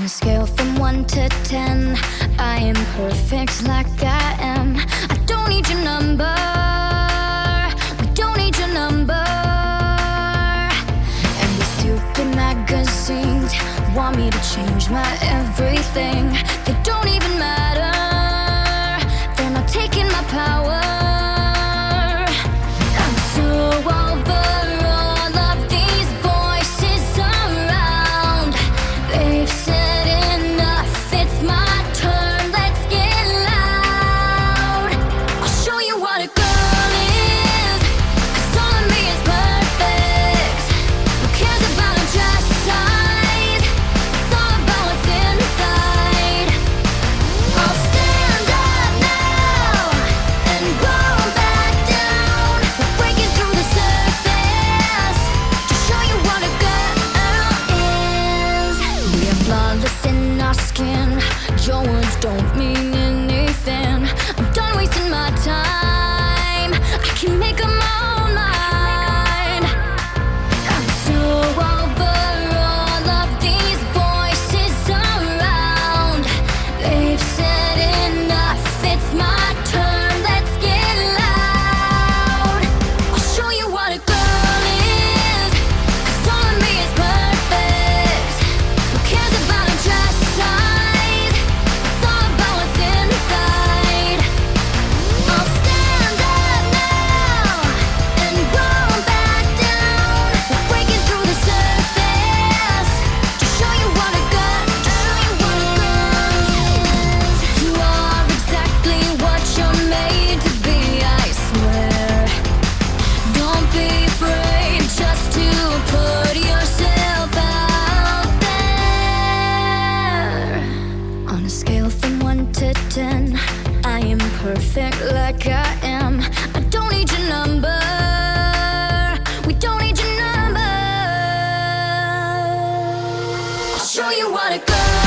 On a scale from 1 to 10, I am perfect like I am. I don't need your number. We don't need your number. And these stupid magazines want me to change my everything. They don't even matter. don't like I am. I don't need your number. We don't need your number. I'll show you what it goes.